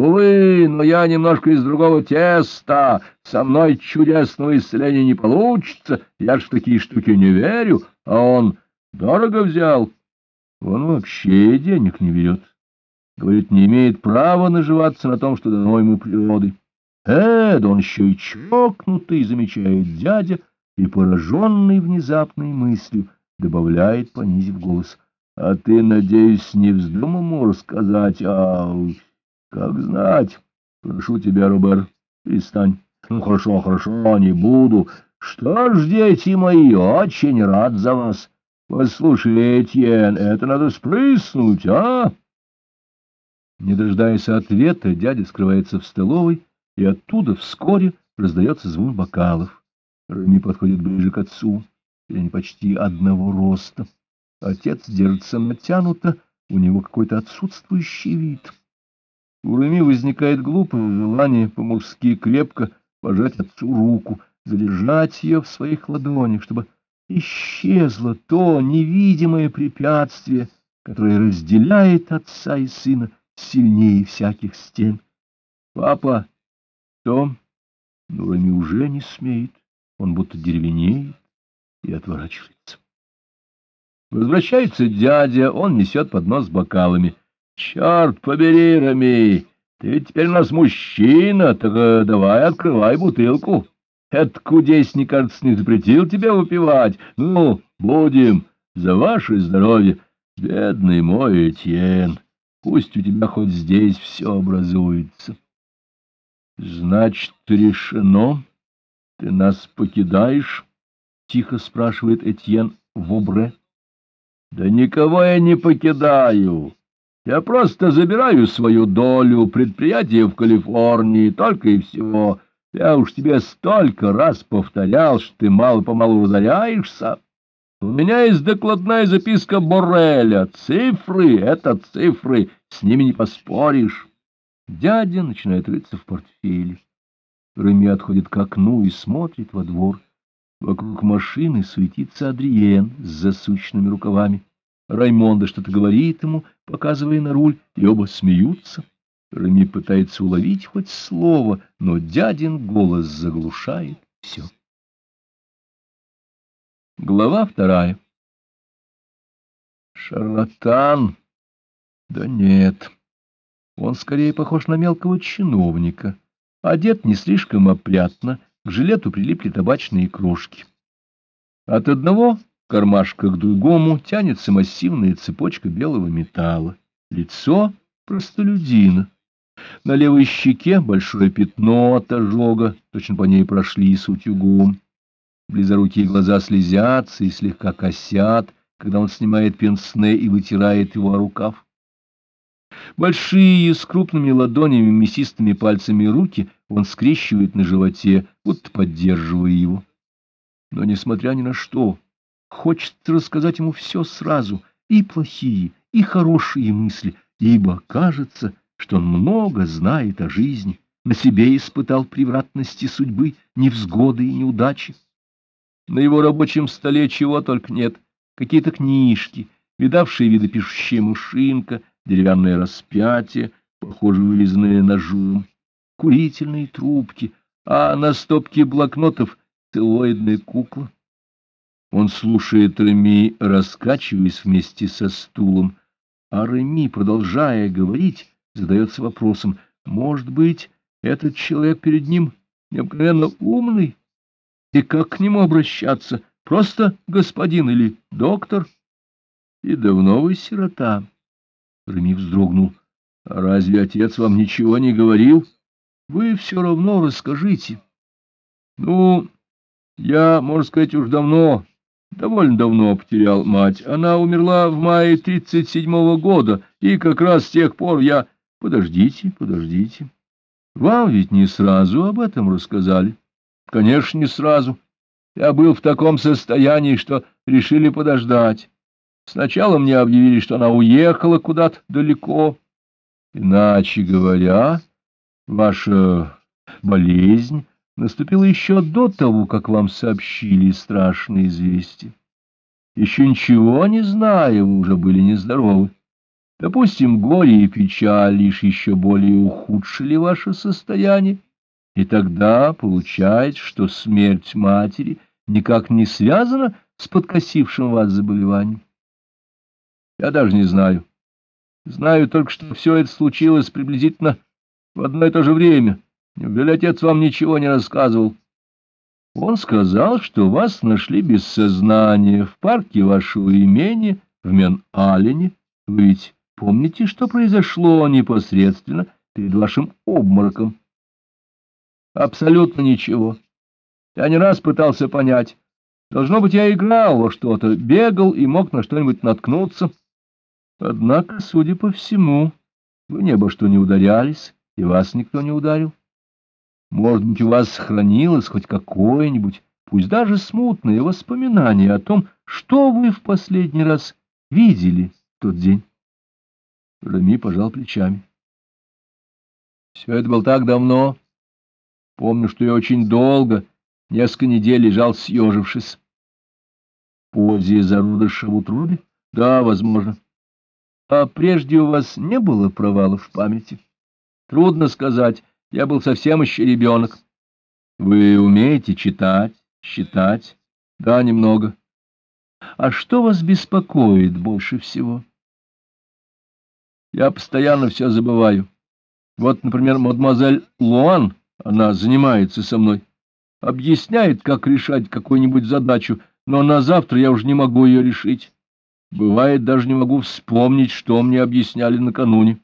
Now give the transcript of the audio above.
Увы, но я немножко из другого теста. Со мной чудесного исцеления не получится. Я ж в такие штуки не верю. А он дорого взял. Он вообще денег не берет. Говорит, не имеет права наживаться на том, что дано ему природой. Э, да он еще и чокнутый, замечает дядя, и, пораженный внезапной мыслью, добавляет, понизив голос. А ты, надеюсь, не вздумал ему рассказать, а... Как знать. Прошу тебя, Робер, перестань. Ну, хорошо, хорошо, не буду. Что ж, дети мои, очень рад за вас. Послушай, Этьен, это надо спрыснуть, а? Не дожидаясь ответа, дядя скрывается в столовой, и оттуда вскоре раздается звон бокалов. Рами подходит ближе к отцу, и они почти одного роста. Отец держится натянуто, у него какой-то отсутствующий вид. У Рами возникает глупое желание по-мужски крепко пожать отцу руку, задержать ее в своих ладонях, чтобы исчезло то невидимое препятствие, которое разделяет отца и сына сильнее всяких стен. Папа, Том, но Рами уже не смеет, он будто деревенеет и отворачивается. Возвращается дядя, он несет поднос с бокалами. Черт побери, Рами, ты ведь теперь у нас мужчина, так э, давай открывай бутылку. Этот кудесник, кажется, не запретил тебе выпивать. Ну, будем, за ваше здоровье. Бедный мой Этьен, пусть у тебя хоть здесь все образуется. Значит, решено? Ты нас покидаешь? Тихо спрашивает Этьен Вобре. Да никого я не покидаю. Я просто забираю свою долю предприятия в Калифорнии, только и всего. Я уж тебе столько раз повторял, что ты мало-помалу разоряешься. У меня есть докладная записка Борреля. Цифры — это цифры, с ними не поспоришь. Дядя начинает рыться в портфеле. Реми отходит к окну и смотрит во двор. Вокруг машины суетится Адриен с засученными рукавами. Раймонда что-то говорит ему, показывая на руль, и оба смеются. Реми пытается уловить хоть слово, но дядин голос заглушает все. Глава вторая. Шарлатан? Да нет. Он скорее похож на мелкого чиновника. Одет не слишком опрятно, к жилету прилипли табачные крошки. От одного кармашка к другому тянется массивная цепочка белого металла. Лицо простолюдина. На левой щеке большое пятно от ожога, точно по ней прошли с утюгом. Близорукие глаза слезятся и слегка косят, когда он снимает пенсне и вытирает его о рукав. Большие, с крупными ладонями, мясистыми пальцами руки он скрещивает на животе, будто поддерживая его. Но, несмотря ни на что, Хочется рассказать ему все сразу, и плохие, и хорошие мысли, ибо кажется, что он много знает о жизни, на себе испытал превратности судьбы, невзгоды и неудачи. На его рабочем столе чего только нет, какие-то книжки, видавшие виды пишущая машинка, деревянное распятие, похоже, вырезанное ножом, курительные трубки, а на стопке блокнотов целлоидная кукла. Он слушает Реми, раскачиваясь вместе со стулом, а Реми, продолжая говорить, задается вопросом, может быть, этот человек перед ним необыкновенно умный? И как к нему обращаться? Просто господин или доктор? И давно вы сирота? Реми вздрогнул. А разве отец вам ничего не говорил? Вы все равно расскажите. Ну, я, можно сказать, уж давно Довольно давно потерял мать. Она умерла в мае тридцать седьмого года, и как раз с тех пор я... Подождите, подождите. Вам ведь не сразу об этом рассказали. Конечно, не сразу. Я был в таком состоянии, что решили подождать. Сначала мне объявили, что она уехала куда-то далеко. Иначе говоря, ваша болезнь наступило еще до того, как вам сообщили страшные известия. Еще ничего не зная, вы уже были нездоровы. Допустим, горе и печаль лишь еще более ухудшили ваше состояние, и тогда получается, что смерть матери никак не связана с подкосившим вас заболеванием. Я даже не знаю. Знаю только, что все это случилось приблизительно в одно и то же время. Неужели отец вам ничего не рассказывал? Он сказал, что вас нашли без сознания в парке вашего имени в Мен-Алене. Вы ведь помните, что произошло непосредственно перед вашим обмороком? Абсолютно ничего. Я не раз пытался понять. Должно быть, я играл во что-то, бегал и мог на что-нибудь наткнуться. Однако, судя по всему, вы ни обо что не ударялись, и вас никто не ударил. Может быть, у вас сохранилось хоть какое-нибудь, пусть даже смутное воспоминание о том, что вы в последний раз видели в тот день. Рами пожал плечами. Все это было так давно. Помню, что я очень долго, несколько недель лежал съежившись. В позе зародыша в утробе? Да, возможно. А прежде у вас не было провалов в памяти? Трудно сказать. Я был совсем еще ребенок. Вы умеете читать, считать? Да, немного. А что вас беспокоит больше всего? Я постоянно все забываю. Вот, например, мадемуазель Луан, она занимается со мной, объясняет, как решать какую-нибудь задачу, но на завтра я уже не могу ее решить. Бывает, даже не могу вспомнить, что мне объясняли накануне.